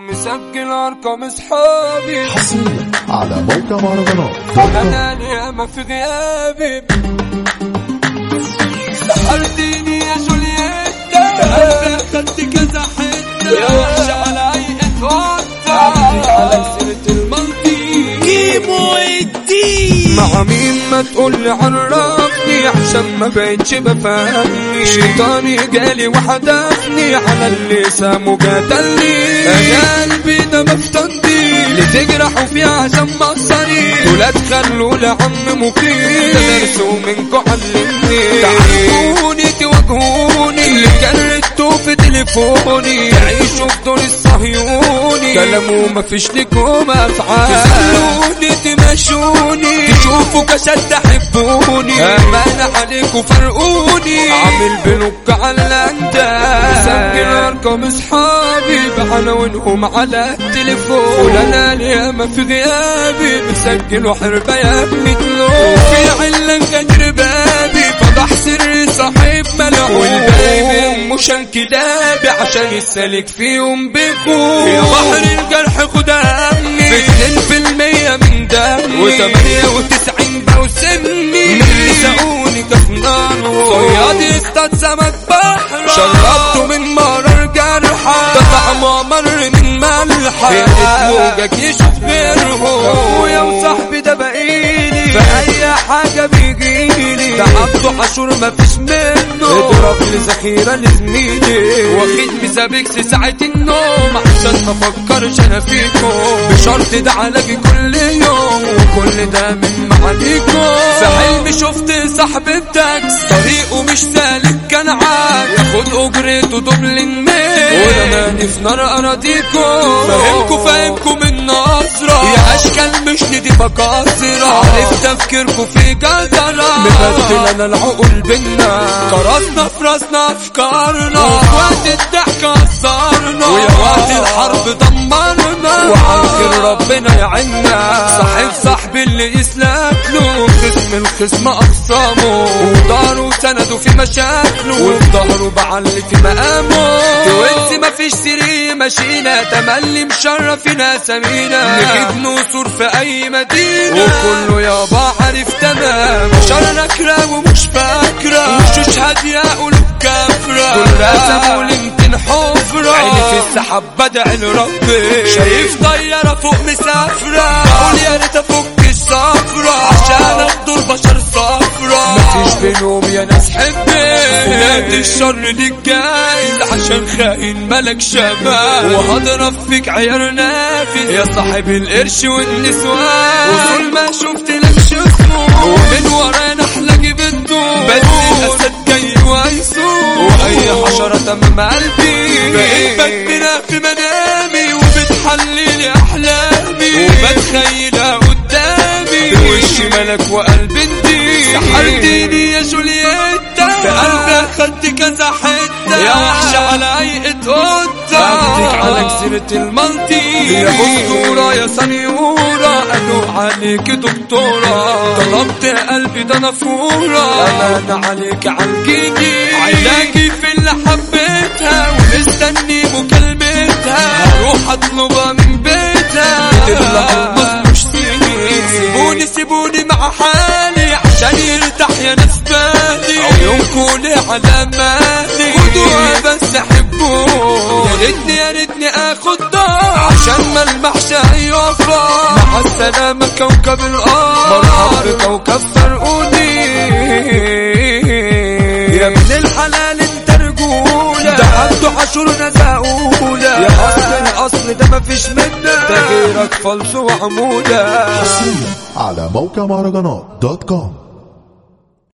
مسجل أرقام أصحابي. حصريا على موقع مهرجانات. أنا اليوم في غيابي سحرتيني يا جولييتا. اخدت كذا حتة. يا وحش على هيئه قطه على سيرة المنطيق كيمو الدين مع مين ما تقولي عشان ما بقتش بفهمني شيطاني جالي وحدفني على اللي سامه قتلني يا قلبي ده مفتندي اللي تجرحوا فيها عشان مصري دول تخلوا لعم مقيم. ده درسوا منكوا علمني. تعرفوني تواجهوني اللي كررته في تليفوني. تعيشوا دور الصهيوني. كلامه مفيش لكم أفعال. تسألوني تمشوني. تشوفوا كشد تحبوني أمان عليكم فرقوني. عامل بلوك على انت مسجل ارقام اصحابي بعناوينهم على التليفون. ولانا الياما في غيابي. مسجل حربة يا ابني في علة غدر بابي. فضح سر صاحب ملعون والباقي مش انكدابي عشان يسألك فيهم بيكون. في بحر الجرح خد همي باتنين في المية من دمي. وتمانية وتسعين بوسمي من اللي ساقوني كفنان. صياد يصطاد سمك بحر شربته من مرار جرحة طعمه مر من ملحة موجك يشوف غيرهم أخويا وصاحبي ده بقيلي في اي حاجة بيجيلي. ده عبده عاشور مفيش منه. اضرب لي ذخيرة لزميلي. واخد ميزابيكس ساعة النوم. عشان ما افكرش أنا فيكم. بشرط ده علاجي كل يوم وكل ده من معاليكم في حلمي شفت صاحبي بتاكس طريقه مش سالك كان عاد ياخد اجرته دبل النيل ورماني في نار أراضيكم. فاهمكم فاهمكم النصرة يا أشكال مش نضيفة قاصرة عارف تفكيركم في جزرة مبدل أنا العقول بينا. كرسنا في راسنا أفكارنا. وقت الضحك اثرنا ويا وقت الحرب دمرنا. وعن ربنا يعنا صاحب صاحبي اللي يسلك له خصم الخصم اخصامه وداره سنده في مشاكله. وظهره بعلي في مقامه. توينسي مفيش سري ماشينا. تملي مشرفنا سمينا. نجيب نصور في أي مدينة. وكله يابا عارف تمام. عشان نكرة ومش فاكرة. وشوش هادية قلوب كافرة. كل رسم ولمتن حفرة عيني في السحاب بدع لربي شايف طيارة فوق مسافرة. بقول يا ريت أفك الصفرة. عشان افضل بشر صفرة. مفيش بينهم يا ناس حبي بلاد الشر جايز عشان خاين ملك شباب وهضرب فيك عيار نافذ. يا صاحب القرش والنسوان. وطول ما شفت لك شفته ومن ورانا تمام قلبي بقيت بكبرها في منامي وبتحللي أحلامي. وبتخيلها قدامي. بوش ملك وقلب انتي سحرتيني يا جولييتا. في قلبي اخدت كذا حتة. يا وحش على هيئة قطة بدك على جزيرة المالتي يا أسطورة يا سنيورة. قالوا عليك دكتورة طلبت قلبي ده نافورة أمان عليك عالجيجي علاجي في اللي حبيتها ومستني مكالمتها. هروح أطلبها من بيتها. المص مش سيني سيبوني سيبوني مع حالي عشان يرتاح يا ناس بالي عيونكوا لي على مالي خدوها بس حبوني يا ريتني يا ريتني آخد دار. عشان ما المحشى يوفر مع السلامة كوكب الأرض. مرحبا بكوكب فرقوني يا ابن الحلال انت رجولة. ده عنده عاشور نزاقولة يا أصل الأصل ده مفيش منك ده غيرك فلس وعمولة حصريا على موقع مهرجانات دوت كوم.